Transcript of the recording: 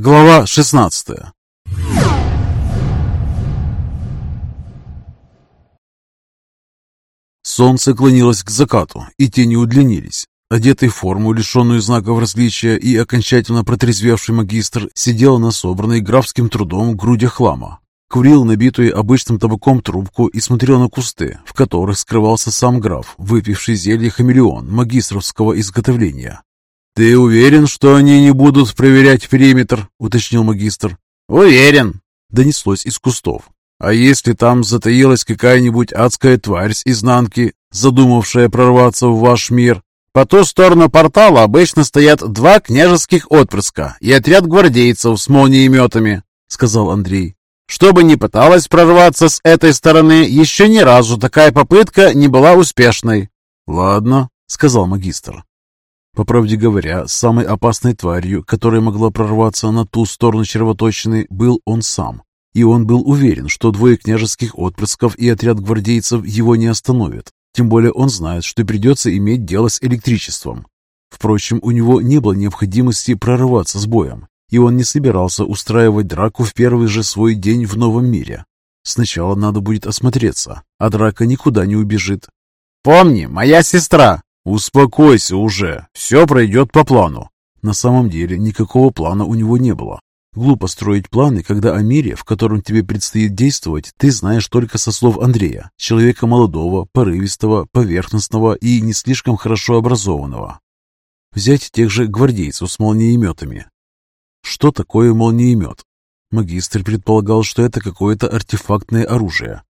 Глава 16 Солнце клонилось к закату, и тени удлинились. Одетый в форму, лишенную знаков различия, и окончательно протрезвевший магистр сидел на собранной графским трудом груди хлама. Курил набитую обычным табаком трубку и смотрел на кусты, в которых скрывался сам граф, выпивший зелье хамелеон магистровского изготовления. «Ты уверен, что они не будут проверять периметр?» — уточнил магистр. «Уверен», — донеслось из кустов. «А если там затаилась какая-нибудь адская тварь с изнанки, задумавшая прорваться в ваш мир?» «По ту сторону портала обычно стоят два княжеских отпрыска и отряд гвардейцев с молниеметами», — сказал Андрей. «Что бы ни пыталась прорваться с этой стороны, еще ни разу такая попытка не была успешной». «Ладно», — сказал магистр. По правде говоря, самой опасной тварью, которая могла прорваться на ту сторону червоточины, был он сам. И он был уверен, что двое княжеских отпрысков и отряд гвардейцев его не остановят. Тем более он знает, что придется иметь дело с электричеством. Впрочем, у него не было необходимости прорываться с боем, и он не собирался устраивать драку в первый же свой день в новом мире. Сначала надо будет осмотреться, а драка никуда не убежит. «Помни, моя сестра!» «Успокойся уже, все пройдет по плану». На самом деле никакого плана у него не было. Глупо строить планы, когда о мире, в котором тебе предстоит действовать, ты знаешь только со слов Андрея, человека молодого, порывистого, поверхностного и не слишком хорошо образованного. Взять тех же гвардейцев с молниеметами. Что такое молниемет? Магистр предполагал, что это какое-то артефактное оружие.